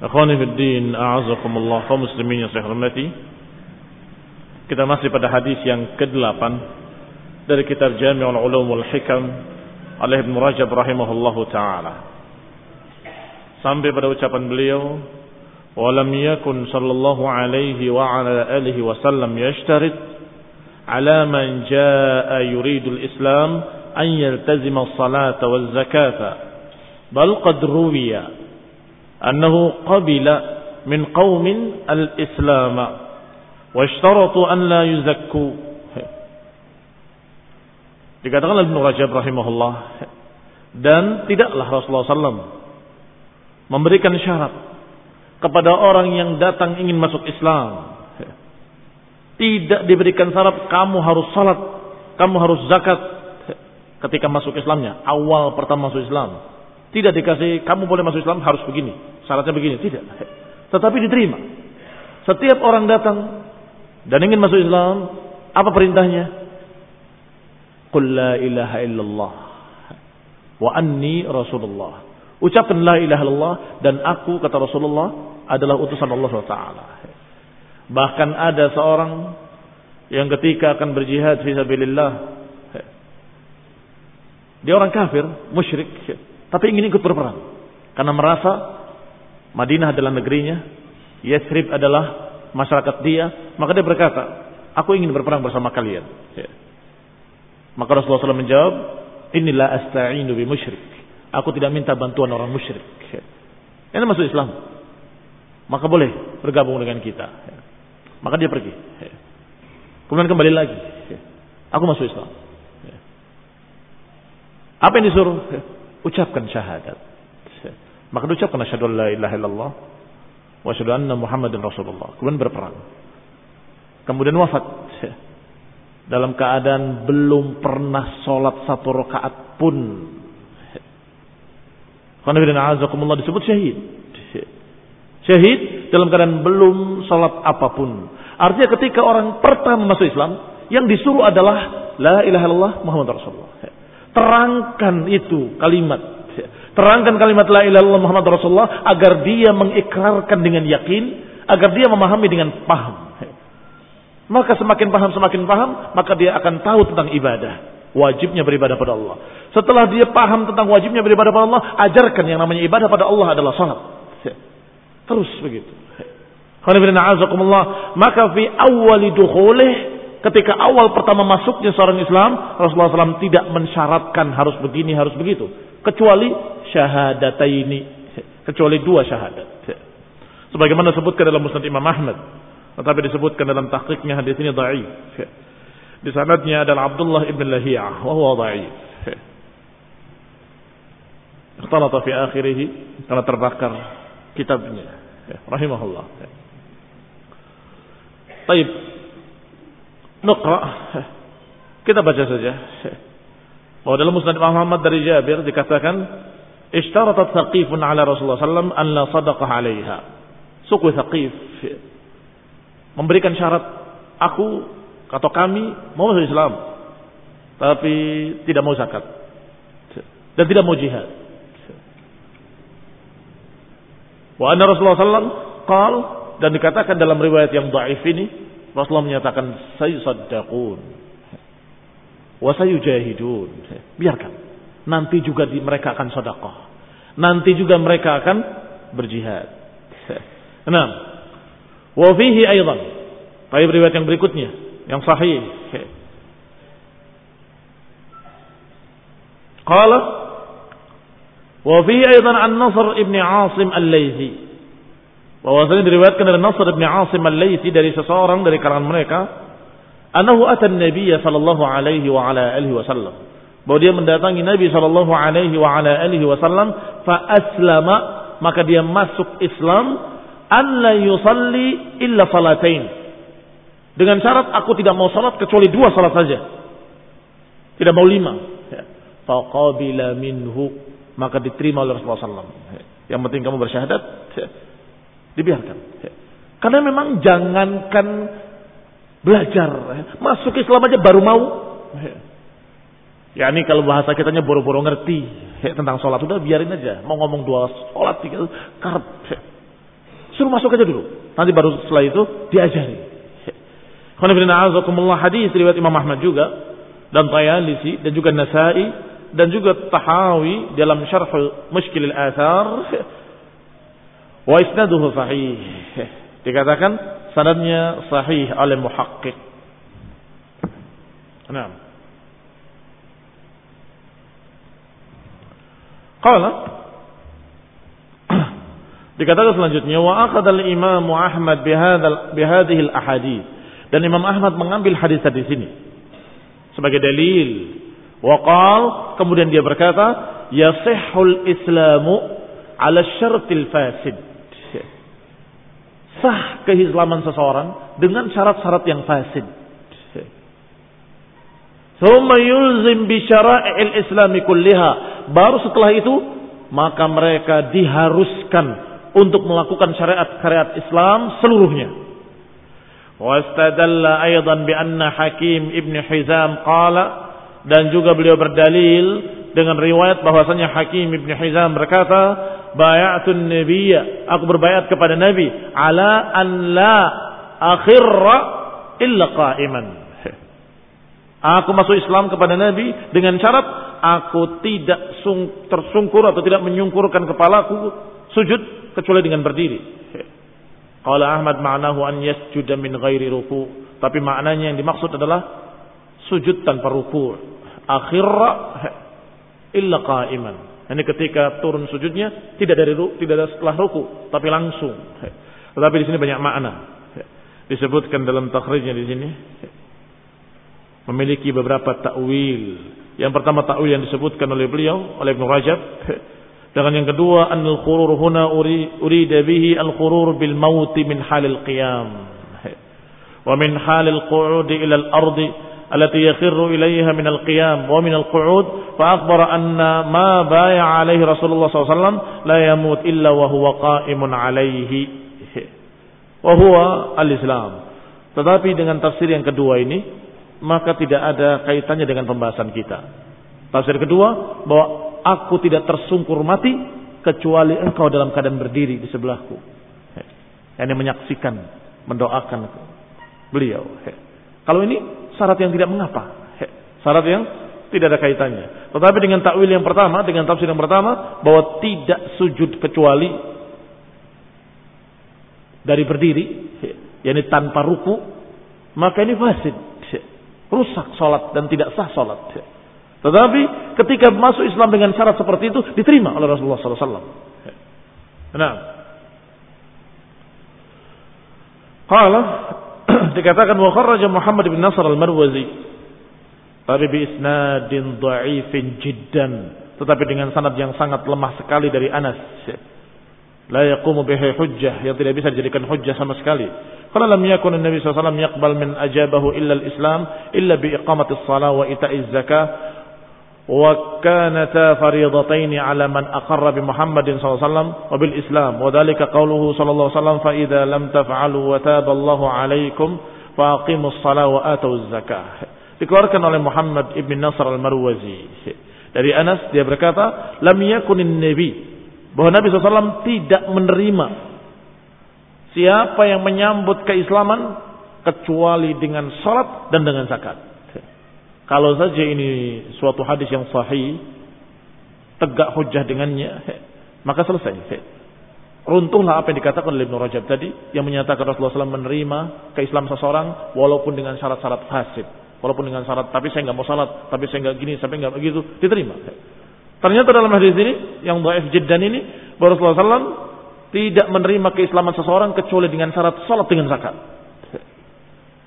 Akhwani Fiddin, A'azakumullah, kaum muslimin yang saya hormati Kita masih pada hadis yang ke-8 Dari kitab Jami'ul Ulum wal Hikam Oleh Ibn Rajab rahimahullahu ta'ala Sampai pada ucapan beliau Walam yakun sallallahu alaihi wa ala alihi wasallam yashtarit Ala man jaa yuridul islam An yaltazima salata wal zakata Bal qad ruwiya أنه قبل min قوم al-islam أن لا يزكوا. Dikatakan Ibn Rajab rahimahullah dan tidaklah Rasulullah SAW memberikan syarat kepada orang yang datang ingin masuk Islam. Tidak diberikan syarat kamu harus salat kamu harus zakat ketika masuk Islamnya. Awal pertama masuk Islam tidak dikasih kamu boleh masuk Islam harus begini, syaratnya begini, tidak. Tetapi diterima. Setiap orang datang dan ingin masuk Islam, apa perintahnya? Qul la ilaha illallah wa anni rasulullah. Ucapkan la ilaha illallah dan aku kata Rasulullah adalah utusan Allah SWT. Bahkan ada seorang yang ketika akan berjihad fi sabilillah dia orang kafir, musyrik, tapi ingin ikut berperang karena merasa Madinah adalah negerinya, Yathrib adalah masyarakat dia, maka dia berkata, aku ingin berperang bersama kalian. Ya. Maka Rasulullah SAW menjawab, inilah asta'inu bi musyrik. Aku tidak minta bantuan orang musyrik. Ya. Ini masuk Islam. Maka boleh bergabung dengan kita. Ya. Maka dia pergi. Ya. Kemudian kembali lagi. Ya. Aku masuk Islam. Ya. Apa yang disuruh? Ya ucapkan syahadat. Maka ucapkan asyhadu la ilaha illallah wa asyhadu anna Muhammadin Rasulullah. Kemudian berperang. Kemudian wafat. Dalam keadaan belum pernah sholat satu rakaat pun. Karena disebut syahid. Syahid dalam keadaan belum sholat apa pun. Artinya ketika orang pertama masuk Islam, yang disuruh adalah La ilaha illallah Muhammad Rasulullah. Terangkan itu kalimat. Terangkan kalimat la ilaha illallah Muhammad Rasulullah agar dia mengikrarkan dengan yakin, agar dia memahami dengan paham. Maka semakin paham semakin paham, maka dia akan tahu tentang ibadah. Wajibnya beribadah pada Allah. Setelah dia paham tentang wajibnya beribadah pada Allah, ajarkan yang namanya ibadah pada Allah adalah salat. Terus begitu. Maka fi awali dukhulih ketika awal pertama masuknya seorang Islam, Rasulullah SAW tidak mensyaratkan harus begini, harus begitu. Kecuali syahadataini. Kecuali dua syahadat. Sebagaimana disebutkan dalam Musnad Imam Ahmad. Tetapi disebutkan dalam tahqiqnya hadis ini dhaif. Di sanadnya adalah Abdullah ibn Lahiyah. Wahuwa dhaif. Ikhtalata fi akhirih karena terbakar kitabnya. Ya, rahimahullah. Baik. Nuqra. Kita baca saja. Bahwa dalam Musnad Muhammad dari Jabir dikatakan ishtaratat Thaqifun ala Rasulullah sallam an la sadaqah 'alaiha. Suku Thaqif memberikan syarat aku atau kami mau masuk Islam tapi tidak mau zakat dan tidak mau jihad. Wa anna Rasulullah sallam qal dan dikatakan dalam riwayat yang dhaif ini Rasulullah menyatakan sayusaddaqun wa sayujahidun. Biarkan. Nanti juga di, mereka akan sedekah. Nanti juga mereka akan berjihad. Nah, wa fihi aidan. Baik riwayat yang berikutnya yang sahih. Qala wa fihi aidan an-Nasr ibn Asim al-Laitsi. Bahwasanya diriwayatkan dari Nasr ibn Asim al-Laitsi dari seseorang dari kalangan mereka Anahu atan Nabi sallallahu alaihi wa ala alihi wasallam. Bahwa dia mendatangi Nabi sallallahu alaihi wa ala alihi wasallam fa aslama maka dia masuk Islam an la yusalli illa salatain. Dengan syarat aku tidak mau salat kecuali dua salat saja. Tidak mau lima. Ya. Faqabila minhu maka diterima oleh Rasulullah SAW. Ya. Yang penting kamu bersyahadat, ya. Dibiarkan. Karena memang jangankan Belajar. Masuk Islam aja baru mau. Ya ini kalau bahasa kitanya boro-boro ngerti ya, tentang sholat. Udah biarin aja. Mau ngomong dua sholat, tiga, karep. Suruh masuk aja dulu. Nanti baru setelah itu diajari. hadis riwayat Imam Ahmad juga dan Tayalisi dan juga Nasai dan juga Tahawi dalam syarh Mushkil al-Athar wa isnaduhu sahih. Dikatakan sanadnya sahih oleh muhakkik. Nah. Qala Dikatakan selanjutnya wa akhadha al-Imam Ahmad bihadzal bihadhihi al-ahadits dan Imam Ahmad mengambil hadis di sini sebagai dalil. Wa qal kemudian dia berkata yasihhul islamu ala syartil fasid sah keislaman seseorang dengan syarat-syarat yang fasid. Thumma yulzim bi syara'il islami kulliha. Baru setelah itu maka mereka diharuskan untuk melakukan syariat-syariat Islam seluruhnya. Wastadalla aydan bi anna Hakim ibn Hizam qala dan juga beliau berdalil dengan riwayat bahwasanya Hakim ibn Hizam berkata bayatun nabiyya. Aku berbayat kepada nabi ala an la akhirra illa qa'iman. Aku masuk Islam kepada nabi dengan syarat aku tidak tersungkur atau tidak menyungkurkan kepalaku sujud kecuali dengan berdiri. Qala Ahmad ma'nahu an yasjuda min ghairi ruku. Tapi maknanya yang dimaksud adalah sujud tanpa ruku. Akhirra illa qa'iman ini ketika turun sujudnya tidak dari tidak ada setelah ruku, tapi langsung. Tetapi di sini banyak makna. Disebutkan dalam takhrijnya di sini memiliki beberapa takwil. Yang pertama takwil yang disebutkan oleh beliau oleh Ibnu Rajab. Dengan yang kedua anil khurur huna urida bihi al khurur bil maut min halil qiyam. Wa min halil qu'udi ila al ardi التي يخر إليها من القيام ومن القعود فأخبر أن ما بايع عليه رسول الله صلى الله عليه وسلم لا يموت إلا وهو قائم عليه وهو الإسلام tetapi dengan tafsir yang kedua ini maka tidak ada kaitannya dengan pembahasan kita tafsir kedua bahwa aku tidak tersungkur mati kecuali engkau dalam keadaan berdiri di sebelahku yang menyaksikan mendoakan beliau kalau ini syarat yang tidak mengapa. Syarat yang tidak ada kaitannya. Tetapi dengan takwil yang pertama, dengan tafsir yang pertama, bahwa tidak sujud kecuali dari berdiri, yakni tanpa ruku, maka ini fasid. Rusak sholat dan tidak sah sholat. Tetapi ketika masuk Islam dengan syarat seperti itu, diterima oleh Rasulullah SAW. Nah, Qala dikatakan wa kharraja Muhammad bin Nasr al-Marwazi tapi bi isnadin dha'ifin jiddan tetapi dengan sanad yang sangat lemah sekali dari Anas. La yaqumu bihi hujjah yang tidak bisa dijadikan hujjah sama sekali. Karena lam yakun Nabi SAW yaqbal min ajabahu illa al-Islam illa bi iqamati as-salah wa ita'iz zakah وكانتا فريضتين على من أقر بمحمد صلى الله عليه وسلم وبالإسلام وذلك قوله صلى الله عليه وسلم فإذا لم تفعلوا وتاب الله عليكم فأقيموا الصلاة وآتوا الزكاة dikeluarkan oleh Muhammad ibn Nasr al-Marwazi dari Anas dia berkata lam yakunin nabi bahwa Nabi SAW tidak menerima siapa yang menyambut keislaman kecuali dengan salat dan dengan zakat kalau saja ini suatu hadis yang sahih, tegak hujah dengannya, maka selesai. Runtuhlah apa yang dikatakan oleh Ibn Rajab tadi, yang menyatakan Rasulullah SAW menerima keislaman seseorang walaupun dengan syarat-syarat fasid. Walaupun dengan syarat, tapi saya nggak mau salat, tapi saya nggak gini, sampai nggak begitu, diterima. Ternyata dalam hadis ini, yang dhaif jiddan ini, Rasulullah SAW tidak menerima keislaman seseorang kecuali dengan syarat salat dengan zakat.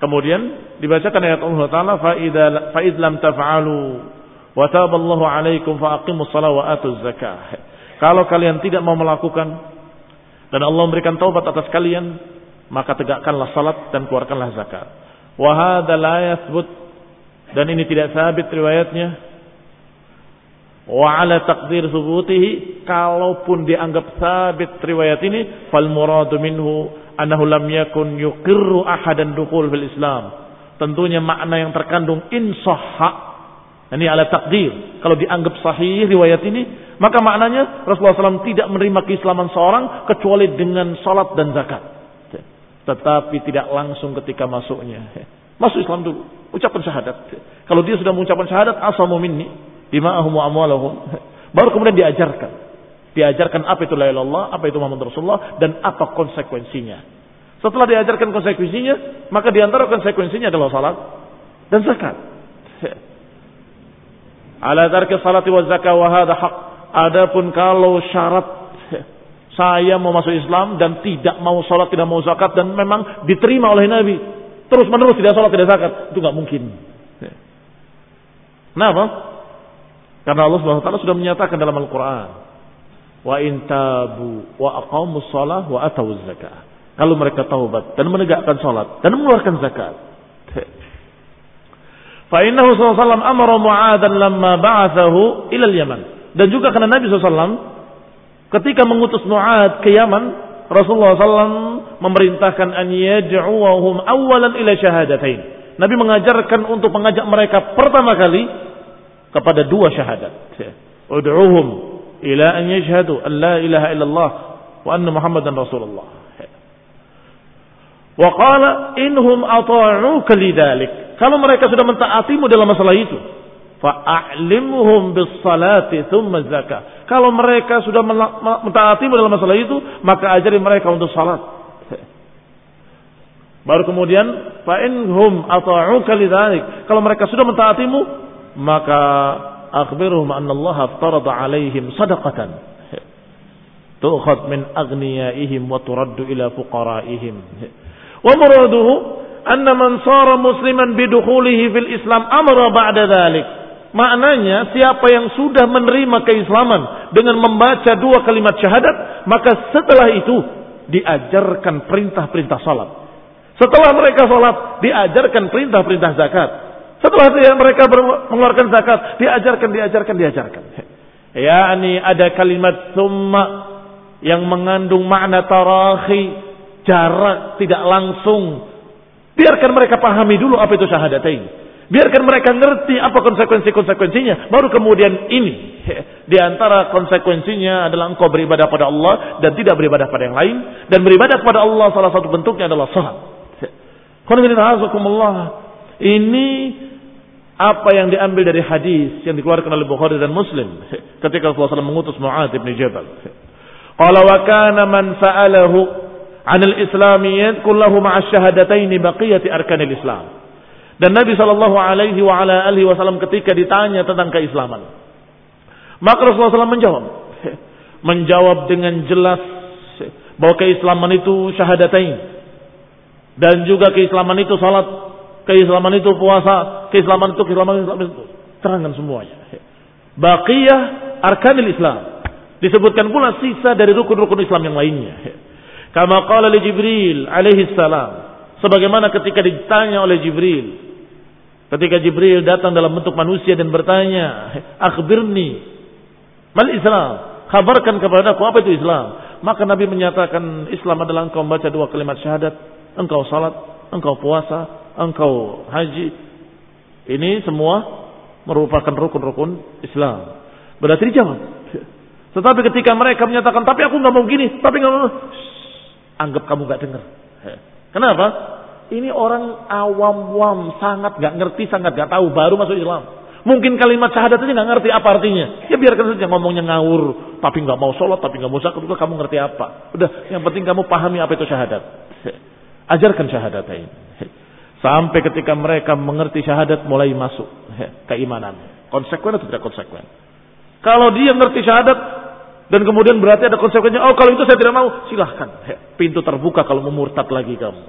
Kemudian dibacakan ayat Allah Taala fa lam taf'alu wa taballahu 'alaikum fa aqimus wa atuz zakah. Kalau kalian tidak mau melakukan dan Allah memberikan taubat atas kalian, maka tegakkanlah salat dan keluarkanlah zakat. Wa hadza la yathbut dan ini tidak sabit riwayatnya. Wa ala taqdir kalaupun dianggap sabit riwayat ini fal muradu minhu annahu lam yakun yuqirru ahadan dukhul fil Islam. Tentunya makna yang terkandung insahha ini ala takdir. Kalau dianggap sahih riwayat ini, maka maknanya Rasulullah SAW tidak menerima keislaman seorang kecuali dengan salat dan zakat. Tetapi tidak langsung ketika masuknya. Masuk Islam dulu, ucapkan syahadat. Kalau dia sudah mengucapkan syahadat, asamu minni, dima'ahum wa amwalahum. Baru kemudian diajarkan. Diajarkan apa itu la ilallah, apa itu Muhammad Rasulullah, dan apa konsekuensinya. Setelah diajarkan konsekuensinya, maka di antara konsekuensinya adalah salat dan zakat. Ala tarki salati wa zakat wa hadha haq. Adapun kalau syarat saya mau masuk Islam dan tidak mau salat, tidak mau zakat dan memang diterima oleh Nabi, terus menerus tidak salat, tidak zakat, itu nggak mungkin. Kenapa? Karena Allah taala sudah menyatakan dalam Al-Qur'an, wa intabu wa aqamus shalah wa atawuz zakah. Kalau mereka taubat dan menegakkan salat dan mengeluarkan zakat. Fa innahu sallallahu amara Mu'adzan lamma ba'athahu ila al-Yaman. Dan juga karena Nabi SAW ketika mengutus Mu'ad ke Yaman, Rasulullah SAW memerintahkan an yad'uwahum awalan ila syahadatain. Nabi mengajarkan untuk mengajak mereka pertama kali kepada dua syahadat. Ud'uhum ila an yashhadu an la ilaha illallah wa anna muhammadan rasulullah wa qala inhum ata'uka lidzalik kalau mereka sudah mentaatimu dalam masalah itu fa'alimhum bis salati thumma zakah kalau mereka sudah mentaatimu dalam masalah itu maka ajari mereka untuk salat. Baru kemudian fa inhum ata'uka lidzalik kalau mereka sudah mentaatimu maka akhbirhum anna Allah aftarada alaihim sadaqatan tu'khad min aghniyaihim wa turaddu ila fuqaraihim wa muraduhu anna man sara musliman bidukhulihi fil islam amara ba'da dhalik maknanya siapa yang sudah menerima keislaman dengan membaca dua kalimat syahadat maka setelah itu diajarkan perintah-perintah salat. Setelah mereka salat diajarkan perintah-perintah zakat setelah dia mereka mengeluarkan zakat, diajarkan, diajarkan, diajarkan. Ya, ini ada kalimat summa yang mengandung makna tarahi, jarak tidak langsung. Biarkan mereka pahami dulu apa itu syahadatain. Biarkan mereka ngerti apa konsekuensi-konsekuensinya. Baru kemudian ini. Di antara konsekuensinya adalah engkau beribadah pada Allah dan tidak beribadah pada yang lain. Dan beribadah kepada Allah salah satu bentuknya adalah salat. Ini apa yang diambil dari hadis yang dikeluarkan oleh Bukhari dan Muslim ketika Rasulullah SAW mengutus Mu'ad bin Jabal. Qala wa kana man sa'alahu 'an al-islam yadhkur lahu ma'a syahadatayn baqiyati arkanil Islam. Dan Nabi sallallahu alaihi wa ala alihi wasallam ketika ditanya tentang keislaman, maka Rasulullah SAW menjawab, menjawab dengan jelas bahwa keislaman itu syahadatain dan juga keislaman itu salat keislaman itu puasa, keislaman itu keislaman itu terangkan semuanya. Baqiyah arkanil Islam. Disebutkan pula sisa dari rukun-rukun Islam yang lainnya. Kama qala li Jibril alaihi salam. Sebagaimana ketika ditanya oleh Jibril. Ketika Jibril datang dalam bentuk manusia dan bertanya, "Akhbirni mal Islam?" Kabarkan kepada aku apa itu Islam. Maka Nabi menyatakan Islam adalah engkau membaca dua kalimat syahadat, engkau salat, engkau puasa, engkau haji. Ini semua merupakan rukun-rukun Islam. Berarti dijawab. Tetapi ketika mereka menyatakan, tapi aku nggak mau gini, tapi nggak mau, anggap kamu nggak dengar. Kenapa? Ini orang awam-wam, sangat nggak ngerti, sangat nggak tahu, baru masuk Islam. Mungkin kalimat syahadat aja nggak ngerti apa artinya. Ya biarkan saja ngomongnya ngawur, tapi nggak mau sholat, tapi nggak mau zakat, kamu ngerti apa? Udah, yang penting kamu pahami apa itu syahadat. Ajarkan syahadat ini. Sampai ketika mereka mengerti syahadat mulai masuk keimanan. Konsekuen atau tidak konsekuen? Kalau dia ngerti syahadat dan kemudian berarti ada konsekuensinya, oh kalau itu saya tidak mau, silahkan. Pintu terbuka kalau memurtad lagi kamu.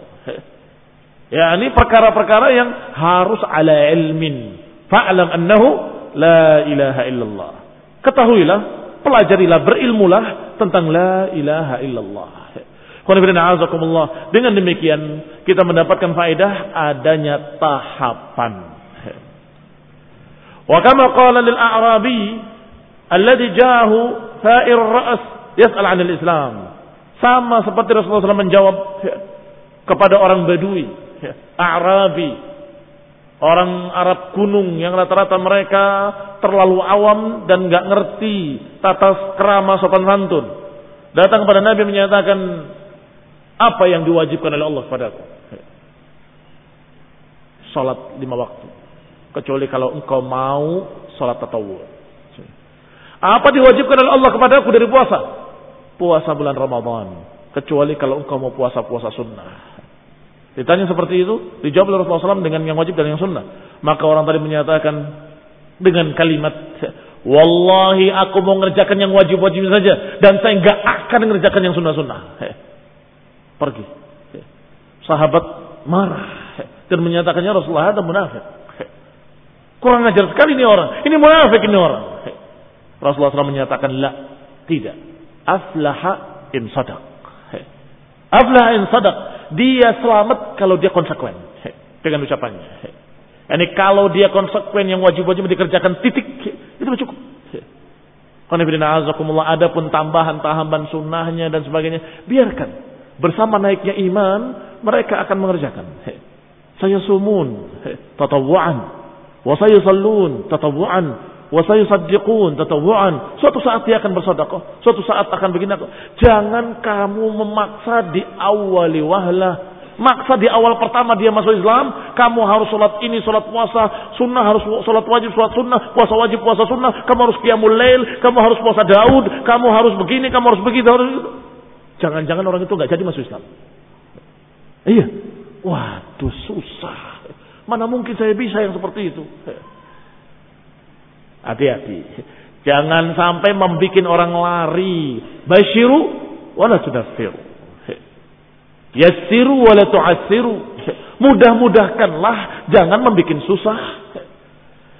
Ya ini perkara-perkara yang harus ala ilmin. Fa'alam annahu la ilaha illallah. Ketahuilah, pelajarilah, berilmulah tentang la ilaha illallah. Dengan demikian kita mendapatkan faedah adanya tahapan. Wa kama qala lil a'rabi alladhi jahu fa'ir ra's yas'al 'anil Islam. Sama seperti Rasulullah SAW menjawab kepada orang Badui, Arabi, orang Arab gunung yang rata-rata mereka terlalu awam dan nggak ngerti tata kerama sopan santun. Datang kepada Nabi menyatakan apa yang diwajibkan oleh Allah kepadaku. Salat lima waktu. Kecuali kalau engkau mau salat tatawur. Apa diwajibkan oleh Allah kepada aku dari puasa? Puasa bulan Ramadan. Kecuali kalau engkau mau puasa-puasa sunnah. Ditanya seperti itu, dijawab oleh Rasulullah SAW dengan yang wajib dan yang sunnah. Maka orang tadi menyatakan dengan kalimat, Wallahi aku mau mengerjakan yang wajib-wajib saja. Dan saya nggak akan mengerjakan yang sunnah-sunnah. Pergi. Sahabat marah. Dan menyatakannya Rasulullah ada munafik. Kurang ajar sekali ini orang. Ini munafik ini orang. Rasulullah SAW menyatakan la, tidak. Aflaha in sadaq. Aflaha in sadaq. Dia selamat kalau dia konsekuen dengan ucapannya. Ini kalau dia konsekuen yang wajib-wajib dikerjakan titik itu cukup. Ada pun tambahan-tambahan sunnahnya dan sebagainya. Biarkan. Bersama naiknya iman, mereka akan mengerjakan. Saya sumun, tatawuan. Wa saya sallun, tatawuan wasayusaddiqun tatawuan. Suatu saat dia akan bersedekah, suatu saat akan begini. Jangan kamu memaksa di awali wahlah. Maksa di awal pertama dia masuk Islam, kamu harus sholat ini, sholat puasa, sunnah harus sholat wajib, sholat sunnah, puasa wajib, puasa sunnah, kamu harus qiyamul lail, kamu harus puasa Daud, kamu harus begini, kamu harus begitu, harus begitu. Jangan-jangan orang itu nggak jadi masuk Islam. Iya. Waduh susah. Mana mungkin saya bisa yang seperti itu. Hati-hati. Jangan sampai membuat orang lari. Basyiru wala tudafiru. Yassiru wala tu'assiru. Mudah-mudahkanlah, jangan membuat susah.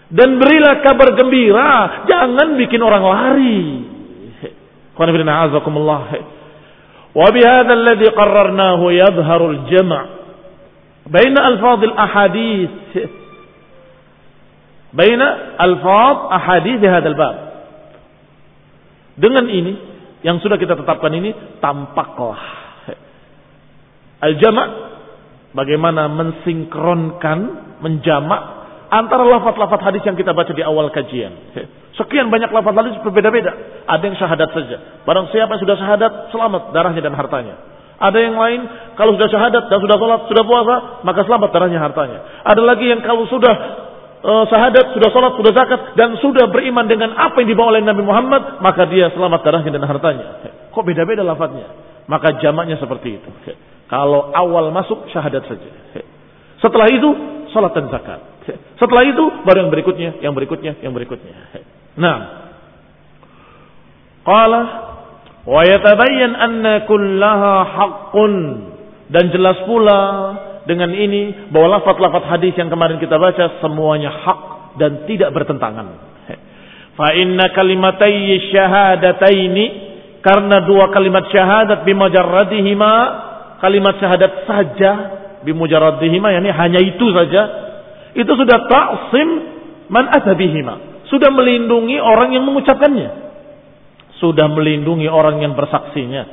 Dan berilah kabar gembira, jangan bikin orang lari. Wa bihadha alladhi qarrarnahu yadhharul jama' baina alfadhil ahadith baina alfaz ahadits hadzal bab. Dengan ini yang sudah kita tetapkan ini tampaklah al-jama' bagaimana mensinkronkan, menjamak antara lafaz-lafaz hadis yang kita baca di awal kajian. Sekian banyak lafaz hadis berbeda-beda. Ada yang syahadat saja. Barang siapa yang sudah syahadat, selamat darahnya dan hartanya. Ada yang lain, kalau sudah syahadat dan sudah sholat, sudah puasa, maka selamat darahnya hartanya. Ada lagi yang kalau sudah uh, sahadat, sudah sholat, sudah zakat, dan sudah beriman dengan apa yang dibawa oleh Nabi Muhammad, maka dia selamat darahnya dan hartanya. Kok beda-beda lafadznya? Maka jamaknya seperti itu. Kalau awal masuk syahadat saja. Setelah itu sholat dan zakat. Setelah itu baru yang berikutnya, yang berikutnya, yang berikutnya. Nah, qala wa yatabayyan anna kullaha haqqun dan jelas pula dengan ini bahwa lafaz-lafaz hadis yang kemarin kita baca semuanya hak dan tidak bertentangan. Fa inna kalimatai syahadataini karena dua kalimat syahadat bimajarradihima kalimat syahadat saja bimujarradihima yakni hanya itu saja itu sudah ta'sim man atabihima sudah melindungi orang yang mengucapkannya. Sudah melindungi orang yang bersaksinya.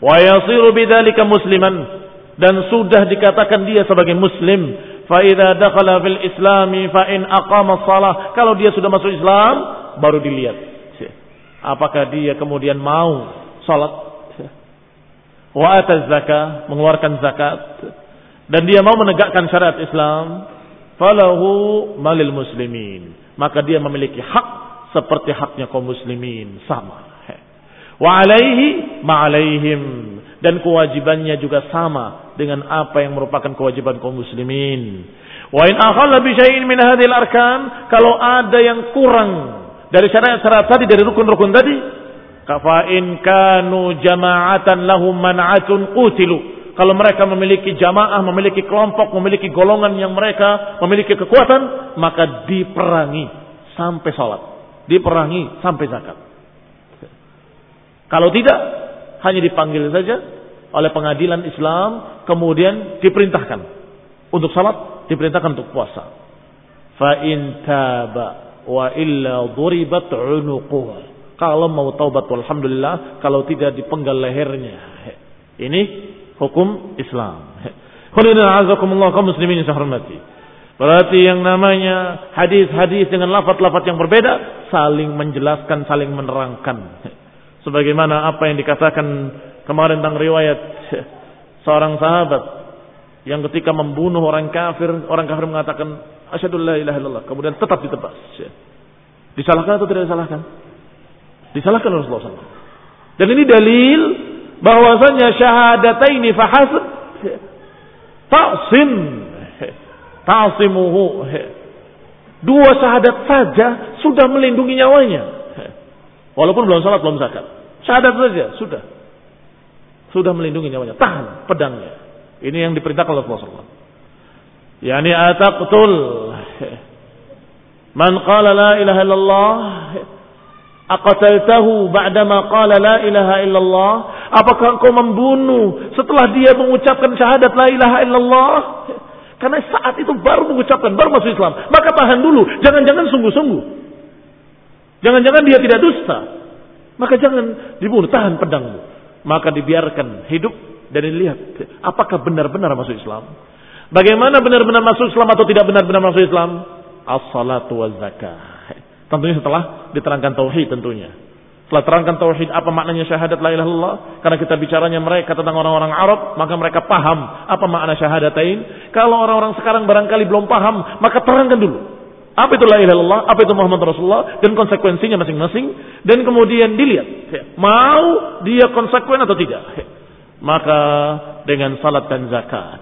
Wa yasiru bidzalika musliman. Dan sudah dikatakan dia sebagai muslim. Fa idza dakhala fil islami fa in aqama shalah kalau dia sudah masuk Islam baru dilihat. Apakah dia kemudian mau salat? Wa ataz zakah mengeluarkan zakat. Dan dia mau menegakkan syariat Islam falahu malil muslimin. Maka dia memiliki hak seperti haknya kaum muslimin. Sama. Wa alaihi ma alaihim. Dan kewajibannya juga sama dengan apa yang merupakan kewajiban kaum muslimin. Wa in akhalla bi syai'in min hadhil arkan, kalau ada yang kurang dari syarat-syarat tadi dari rukun-rukun tadi, kafa in kanu jama'atan lahum man'atun qutilu. Kalau mereka memiliki jamaah, memiliki kelompok, memiliki golongan yang mereka memiliki kekuatan, maka diperangi sampai sholat. Diperangi sampai zakat. Kalau tidak, hanya dipanggil saja oleh pengadilan Islam, kemudian diperintahkan untuk salat, diperintahkan untuk puasa. Fa in taba wa illa duribat unuquh. Kalau mau taubat alhamdulillah, kalau tidak dipenggal lehernya. Ini hukum Islam. Qulina azakumullah kaum muslimin yang hormati. Berarti yang namanya hadis-hadis dengan lafaz-lafaz yang berbeda saling menjelaskan, saling menerangkan sebagaimana apa yang dikatakan kemarin tentang riwayat seorang sahabat yang ketika membunuh orang kafir, orang kafir mengatakan asyhadu la ilaha illallah, kemudian tetap ditebas. Disalahkan atau tidak disalahkan? Disalahkan Rasulullah SAW. Dan ini dalil bahwasanya syahadataini fahasab ta'sim ta'simuhu dua syahadat saja sudah melindungi nyawanya walaupun belum salat belum zakat Syahadat saja, sudah. Sudah melindungi nyawanya. Tahan pedangnya. Ini yang diperintahkan oleh Rasulullah. Yani ataqtul man qala la ilaha illallah aqataltahu ba'dama qala la ilaha illallah apakah engkau membunuh setelah dia mengucapkan syahadat la ilaha illallah karena saat itu baru mengucapkan baru masuk Islam maka tahan dulu jangan-jangan sungguh-sungguh jangan-jangan dia tidak dusta maka jangan dibunuh, tahan pedangmu. Maka dibiarkan hidup dan dilihat apakah benar-benar masuk Islam. Bagaimana benar-benar masuk Islam atau tidak benar-benar masuk Islam? As-salatu zakah. Tentunya setelah diterangkan tauhid tentunya. Setelah terangkan tauhid apa maknanya syahadat la ilaha illallah karena kita bicaranya mereka tentang orang-orang Arab maka mereka paham apa makna syahadatain. Kalau orang-orang sekarang barangkali belum paham maka terangkan dulu. Apa itu la ilaha illallah, apa itu Muhammad Rasulullah dan konsekuensinya masing-masing dan kemudian dilihat mau dia konsekuen atau tidak. Maka dengan salat dan zakat.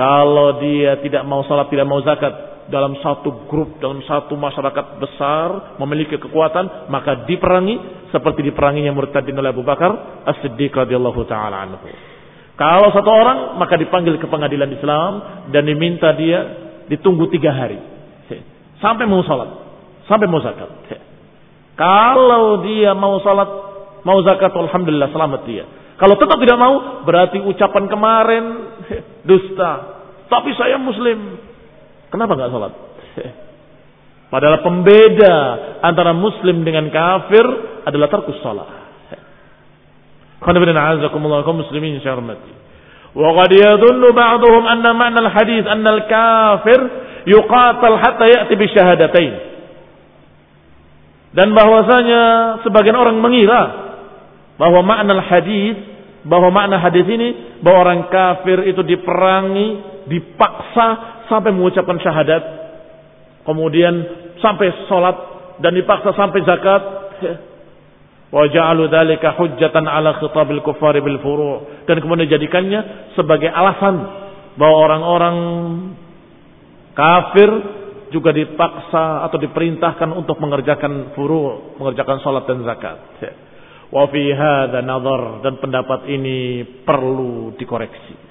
Kalau dia tidak mau salat, tidak mau zakat dalam satu grup, dalam satu masyarakat besar memiliki kekuatan, maka diperangi seperti diperanginya murtadin oleh Abu Bakar As-Siddiq radhiyallahu taala anhu. Kalau satu orang maka dipanggil ke pengadilan Islam dan diminta dia ditunggu tiga hari Sampai mau salat. Sampai mau zakat. Kalau dia mau salat, mau zakat, Alhamdulillah selamat dia. Kalau tetap tidak mau, berarti ucapan kemarin dusta. Tapi saya muslim. Kenapa nggak salat? Padahal pembeda antara muslim dengan kafir adalah tarkus salat. Qanabina azakumullah kaum muslimin syarmati. Wa qad ba'dhum anna ma'na al-hadis anna al-kafir yuqatal hatta ya'ti bi syahadatain. Dan bahwasanya sebagian orang mengira bahwa makna hadis bahwa makna hadis ini bahwa orang kafir itu diperangi, dipaksa sampai mengucapkan syahadat, kemudian sampai sholat dan dipaksa sampai zakat. Wa ja'alu hujjatan ala khitabil kuffari bil furu' dan kemudian dijadikannya sebagai alasan bahwa orang-orang Kafir juga dipaksa atau diperintahkan untuk mengerjakan furu, mengerjakan salat dan zakat. Wa fi hadza nazar dan pendapat ini perlu dikoreksi.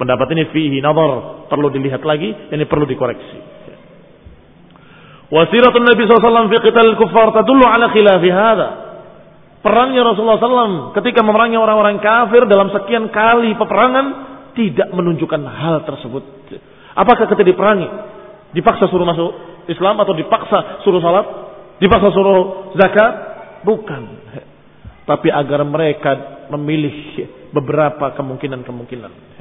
Pendapat ini fihi nazar, perlu dilihat lagi, ini perlu dikoreksi. Wasiratun Nabi SAW fi qital kuffar tadullu ala khilafi hadha. Perangnya Rasulullah SAW ketika memerangi orang-orang kafir dalam sekian kali peperangan tidak menunjukkan hal tersebut. Apakah ketika diperangi dipaksa suruh masuk Islam atau dipaksa suruh salat, dipaksa suruh zakat? Bukan. Tapi agar mereka memilih beberapa kemungkinan-kemungkinan.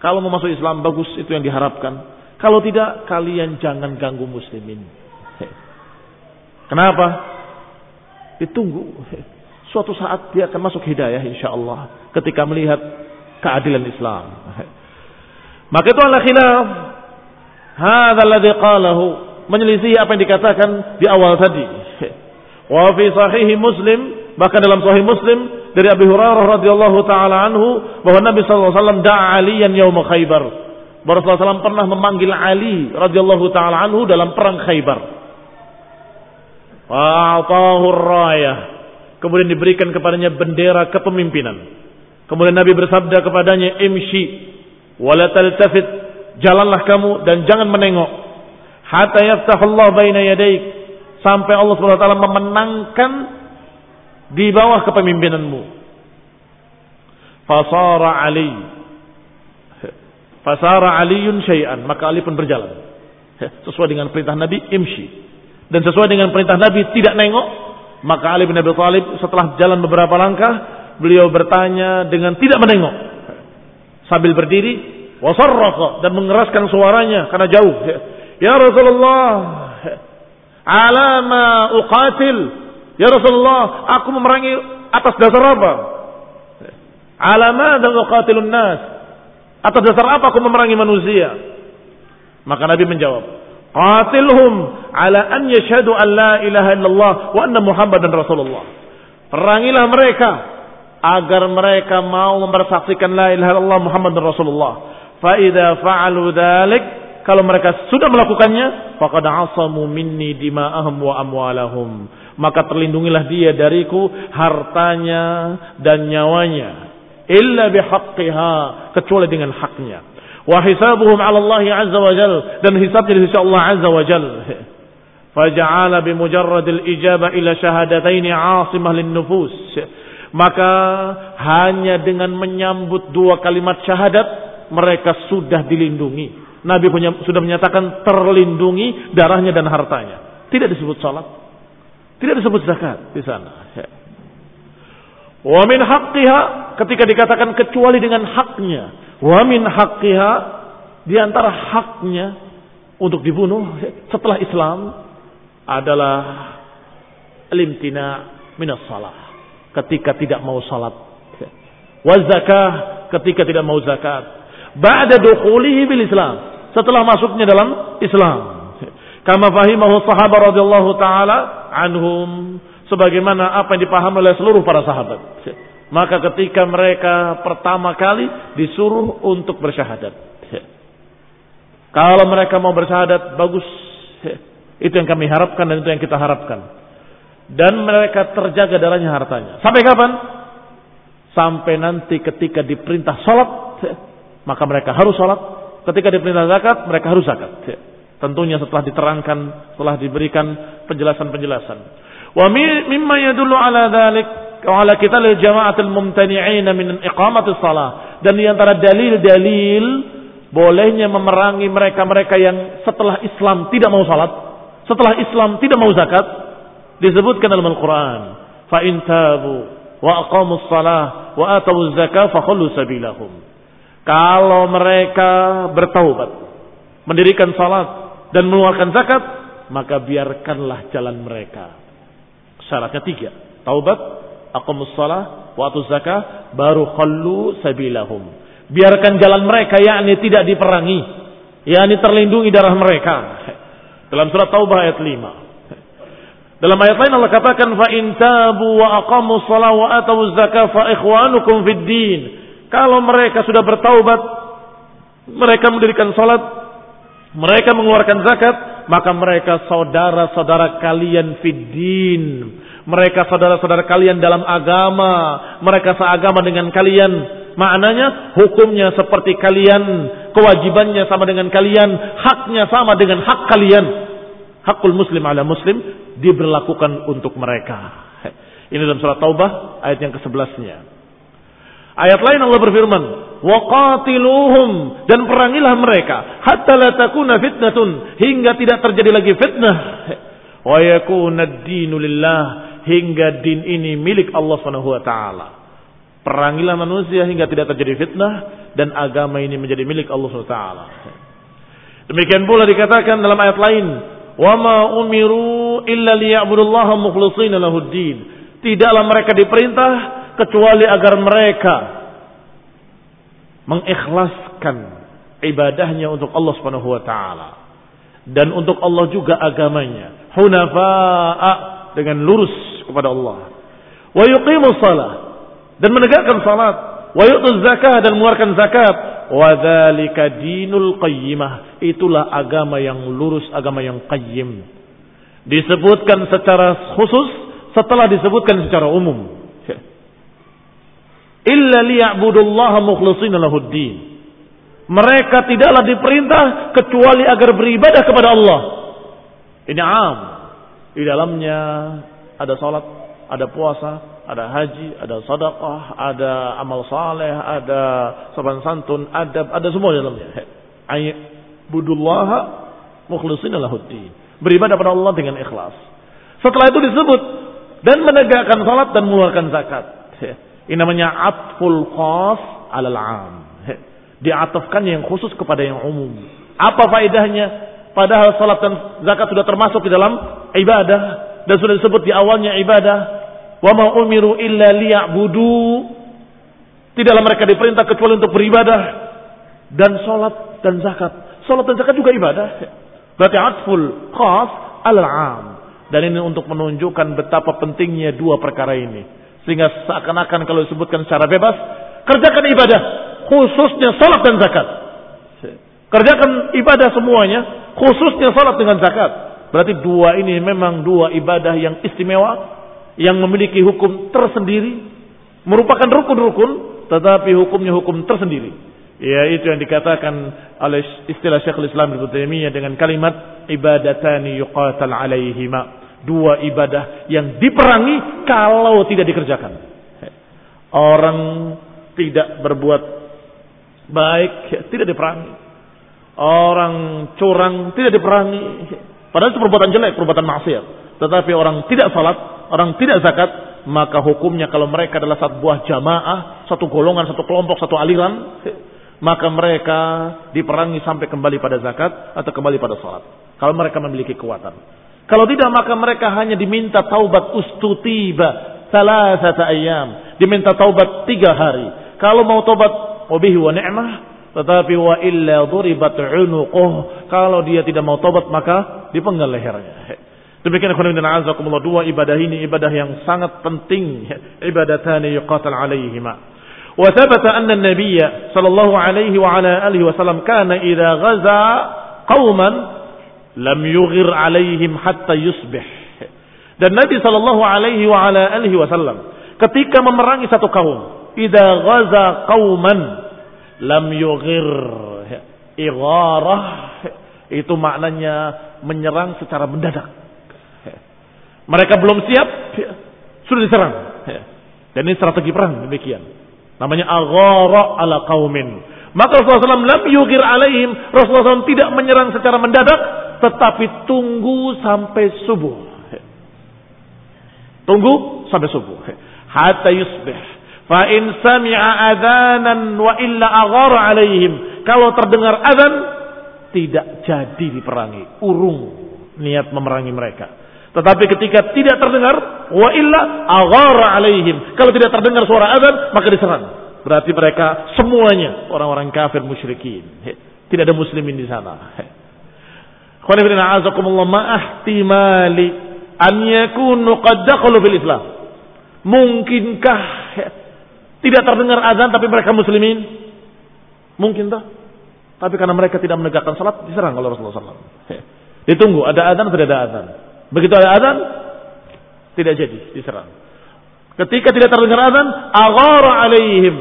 Kalau mau masuk Islam bagus itu yang diharapkan. Kalau tidak kalian jangan ganggu muslimin. Kenapa? Ditunggu. Suatu saat dia akan masuk hidayah insya Allah. Ketika melihat keadilan Islam. Maka itu adalah khilaf. Hadha alladhi qalahu. Menyelisih apa yang dikatakan di awal tadi. Wa fi sahihi muslim. Bahkan dalam sahih muslim. Dari Abi Hurairah radhiyallahu ta'ala anhu. Bahwa Nabi SAW da'a aliyan yawm khaybar. Rasulullah SAW pernah memanggil Ali radhiyallahu ta'ala anhu dalam perang khaybar. Fa'atahu rayah. Kemudian diberikan kepadanya bendera kepemimpinan. Kemudian Nabi bersabda kepadanya, "Imshi wala taltafit." Jalanlah kamu dan jangan menengok. Hatta yaftahullah baina yadaik. Sampai Allah SWT memenangkan di bawah kepemimpinanmu. Fasara Ali. Fasara Aliun syai'an. Maka Ali pun berjalan. Sesuai dengan perintah Nabi, imshi dan sesuai dengan perintah Nabi tidak nengok, maka Ali bin Abi Thalib setelah jalan beberapa langkah, beliau bertanya dengan tidak menengok. Sambil berdiri, wasarraqa dan mengeraskan suaranya karena jauh. Ya Rasulullah, alama uqatil. Ya Rasulullah, aku memerangi atas dasar apa? Alama dan uqatilun nas. Atas dasar apa aku memerangi manusia? Maka Nabi menjawab, Qatilhum ala an yashhadu an la ilaha illallah wa anna Muhammadan Rasulullah. Perangilah mereka agar mereka mau mempersaksikan la ilaha illallah Muhammad Rasulullah. Fa idza fa'alu dzalik kalau mereka sudah melakukannya faqad asamu minni dima'ahum wa amwalahum maka terlindungilah dia dariku hartanya dan nyawanya illa bihaqqiha kecuali dengan haknya wa hisabuhum 'ala Allah 'azza wa jal dan hisabnya di sisi Allah 'azza wa jal. Faja'ala bi mujarrad al-ijaba ila shahadatain 'asimah lin-nufus. Maka hanya dengan menyambut dua kalimat syahadat mereka sudah dilindungi. Nabi punya, sudah menyatakan terlindungi darahnya dan hartanya. Tidak disebut salat. Tidak disebut zakat di sana. Wa min haqqiha ketika dikatakan kecuali dengan haknya. Wa min haqqiha di antara haknya untuk dibunuh setelah Islam adalah limtina minas salah. Ketika tidak mau salat. Wa zakah ketika tidak mau zakat. Ba'da dukhulihi bil Islam. Setelah masuknya dalam Islam. Kama fahimahu sahabat radhiyallahu taala anhum sebagaimana apa yang dipahami oleh seluruh para sahabat. Maka ketika mereka pertama kali disuruh untuk bersyahadat. Kalau mereka mau bersyahadat, bagus. Itu yang kami harapkan dan itu yang kita harapkan. Dan mereka terjaga darahnya hartanya. Sampai kapan? Sampai nanti ketika diperintah sholat, maka mereka harus sholat. Ketika diperintah zakat, mereka harus zakat. Tentunya setelah diterangkan, setelah diberikan penjelasan-penjelasan. Wa mimma yadullu ala dhalik ala kita lil jama'atul mumtani'in min iqamatis salah dan di antara dalil-dalil bolehnya memerangi mereka-mereka yang setelah Islam tidak mau salat, setelah Islam tidak mau zakat disebutkan dalam Al-Qur'an fa in tabu wa aqamus salah wa atawuz zakah fa sabilahum kalau mereka bertaubat mendirikan salat dan mengeluarkan zakat maka biarkanlah jalan mereka syaratnya tiga taubat aqamus salah wa atuz zakah baru khallu sabilahum. Biarkan jalan mereka yakni tidak diperangi, yakni terlindungi darah mereka. Dalam surat Taubah ayat 5. Dalam ayat lain Allah katakan fa in tabu wa aqamus salah wa atuz zakah fa ikhwanukum fid din. Kalau mereka sudah bertaubat, mereka mendirikan salat, mereka mengeluarkan zakat, maka mereka saudara-saudara kalian fid din mereka saudara-saudara kalian dalam agama, mereka seagama dengan kalian. Maknanya hukumnya seperti kalian, kewajibannya sama dengan kalian, haknya sama dengan hak kalian. Hakul muslim ala muslim diberlakukan untuk mereka. Ini dalam surat Taubah ayat yang ke-11-nya. Ayat lain Allah berfirman, "Waqatiluhum" dan perangilah mereka hatta la takuna fitnatun hingga tidak terjadi lagi fitnah. Wa yakuna ad-dinu lillah hingga din ini milik Allah Subhanahu wa taala. Perangilah manusia hingga tidak terjadi fitnah dan agama ini menjadi milik Allah Subhanahu wa taala. Demikian pula dikatakan dalam ayat lain, "Wa ma umiru illa liya'budullaha mukhlishina lahud-din." Tidaklah mereka diperintah kecuali agar mereka mengikhlaskan ibadahnya untuk Allah Subhanahu wa taala. Dan untuk Allah juga agamanya. Hunafa'a dengan lurus kepada Allah. Wa yuqimus salah dan menegakkan salat. Wa yu'tuz zakah dan mengeluarkan zakat. Wa dzalika dinul qayyimah. Itulah agama yang lurus agama yang qayyim. Disebutkan secara khusus setelah disebutkan secara umum. Illa liya'budullaha mukhlishina lahuddin. Mereka tidaklah diperintah kecuali agar beribadah kepada Allah. Ini am. Di dalamnya ada salat, ada puasa, ada haji, ada sedekah, ada amal saleh, ada sopan santun, adab, ada semua di dalamnya. Ayyabudullaha mukhlishina lahuddin. Beribadah kepada Allah dengan ikhlas. Setelah itu disebut dan menegakkan salat dan mengeluarkan zakat. Ini namanya atful khas alal am. Diatafkan yang khusus kepada yang umum. Apa faedahnya? Padahal salat dan zakat sudah termasuk di dalam ibadah dan sudah disebut di awalnya ibadah. Wa ma umiru illa liya'budu. Tidaklah mereka diperintah kecuali untuk beribadah dan salat dan zakat. Salat dan zakat juga ibadah. Berarti atful khas alal am. Dan ini untuk menunjukkan betapa pentingnya dua perkara ini. Sehingga seakan-akan kalau disebutkan secara bebas, kerjakan ibadah, khususnya salat dan zakat. Kerjakan ibadah semuanya, khususnya salat dengan zakat. Berarti dua ini memang dua ibadah yang istimewa, yang memiliki hukum tersendiri, merupakan rukun-rukun, tetapi hukumnya hukum tersendiri. Ya itu yang dikatakan oleh istilah Syekhul Islam Ibnu Taimiyah dengan kalimat ibadatani yuqatal alaihima dua ibadah yang diperangi kalau tidak dikerjakan. Orang tidak berbuat baik tidak diperangi. Orang curang tidak diperangi. Padahal itu perbuatan jelek, perbuatan maksiat. Tetapi orang tidak salat, orang tidak zakat, maka hukumnya kalau mereka adalah satu buah jamaah, satu golongan, satu kelompok, satu aliran, maka mereka diperangi sampai kembali pada zakat atau kembali pada salat. Kalau mereka memiliki kekuatan. Kalau tidak maka mereka hanya diminta taubat ustutiba salasata ayam. Diminta taubat tiga hari. Kalau mau taubat wabihi wa ni'mah. Tetapi wa illa duribat unuquh. Kalau dia tidak mau taubat maka dipenggal lehernya. Demikian ikhwan dan azakumullah dua ibadah ini ibadah yang sangat penting. Ibadatani yuqatal alaihima. وثبت أن النبي صلى الله عليه وعلى آله وسلم كان إذا غزا قوما lam yughir alaihim hatta yusbih. Dan Nabi sallallahu alaihi wa ala alihi wasallam ketika memerangi satu kaum, idza ghaza qauman lam yughir igharah itu maknanya menyerang secara mendadak. Mereka belum siap, sudah diserang. Dan ini strategi perang demikian. Namanya aghara ala qaumin. Maka Rasulullah SAW lam yugir alaihim. Rasulullah SAW tidak menyerang secara mendadak tetapi tunggu sampai subuh. Tunggu sampai subuh. Hatta yusbih. Fa in sami'a adzanan wa illa aghara alaihim. Kalau terdengar adzan tidak jadi diperangi. Urung niat memerangi mereka. Tetapi ketika tidak terdengar wa illa aghara alaihim. Kalau tidak terdengar suara adzan maka diserang. Berarti mereka semuanya orang-orang kafir musyrikin. Tidak ada muslimin di sana. Qanifidina azakumullah ma'ahtimali an yakunu qad dakhalu fil Islam. Mungkinkah tidak terdengar azan tapi mereka muslimin? Mungkin tak? Tapi karena mereka tidak menegakkan salat diserang oleh Rasulullah SAW. Ditunggu ada azan tidak ada azan. Begitu ada azan tidak jadi diserang. Ketika tidak terdengar azan, aghara alaihim.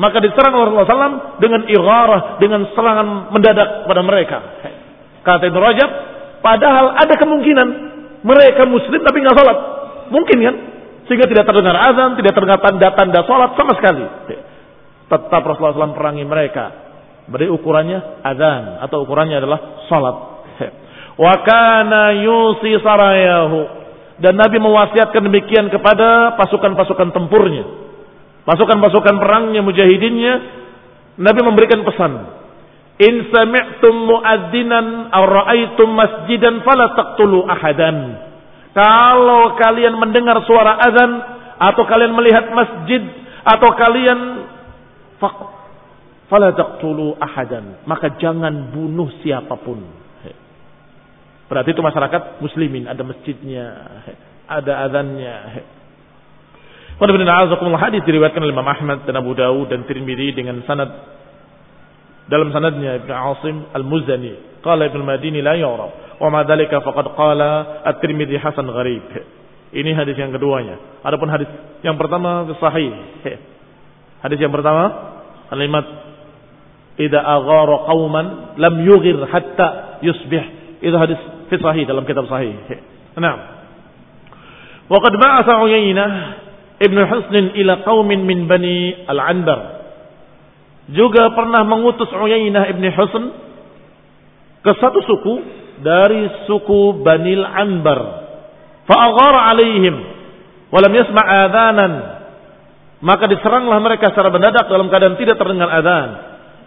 Maka diserang oleh Rasulullah SAW dengan igharah, dengan serangan mendadak pada mereka. Kata Ibn Rajab, Padahal ada kemungkinan mereka muslim tapi nggak sholat. Mungkin kan? Sehingga tidak terdengar azan, tidak terdengar tanda-tanda sholat sama sekali. Tetap Rasulullah SAW perangi mereka. Beri ukurannya azan atau ukurannya adalah sholat. Wa kana yusi sarayahu. Dan Nabi mewasiatkan demikian kepada pasukan-pasukan tempurnya. Pasukan-pasukan perangnya, mujahidinnya. Nabi memberikan pesan. In sami'tum mu'addinan aw ra'aitum masjidan fala taqtulu ahadan. Kalau kalian mendengar suara azan atau kalian melihat masjid atau kalian fala taqtulu ahadan, maka jangan bunuh siapa pun. Berarti itu masyarakat muslimin, ada masjidnya, ada azannya. Benar hadis diriwayatkan oleh Imam Ahmad dan Abu Dawud dan Tirmidzi dengan sanad dalam sanadnya Ibnu Asim Al-Muzani qala Ibnu Madini la ya'raf wa ma dzalika faqad qala At-Tirmidzi hasan gharib ini hadis yang keduanya adapun hadis yang pertama sahih hadis yang pertama kalimat idza aghara qauman lam yughir hatta yusbih itu hadis fi sahih dalam kitab sahih nah وقد بعث عيينة ابن حسن إلى قوم من بني العنبر juga pernah mengutus Uyainah ibn Husn ke satu suku dari suku Banil Anbar. Fa'aghara alaihim walam yasma' adhanan. Maka diseranglah mereka secara mendadak dalam keadaan tidak terdengar adzan.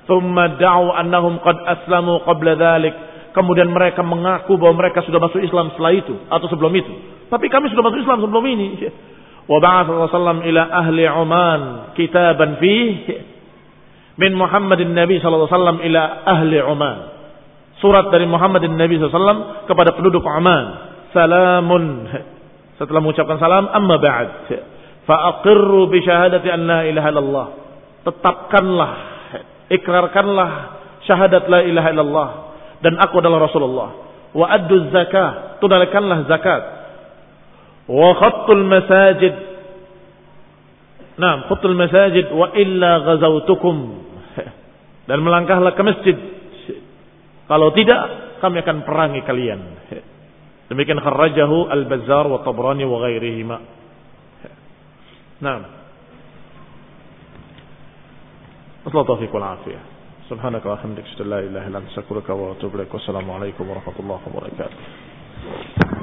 Thumma da'u annahum qad aslamu qabla dhalik. Kemudian mereka mengaku bahwa mereka sudah masuk Islam setelah itu atau sebelum itu. Tapi kami sudah masuk Islam sebelum ini. Wa Rasulullah ila ahli Oman kitaban fihi min Muhammadin Nabi sallallahu alaihi wasallam ila ahli Oman. Surat dari Muhammadin Nabi SAW kepada penduduk Oman. Salamun. Setelah mengucapkan salam, amma ba'd. Fa'aqirru bi syahadati an la ilaha illallah. Tetapkanlah, ikrarkanlah syahadat la ilaha illallah dan aku adalah Rasulullah. Wa addu zakah, tunaikanlah zakat. Wa khattul masajid. Nah, khattul masajid wa illa ghazautukum dan melangkahlah ke masjid. Kalau tidak, kami akan perangi kalian. Demikian kharrajahu Al-Bazzar wa Tabrani wa ghairihima. Nah. Assalamualaikum wal afiyah. Subhanaka wa hamdika la ilaha illa anta astaghfiruka wa atubu ilaik. Wassalamu alaikum warahmatullahi wabarakatuh.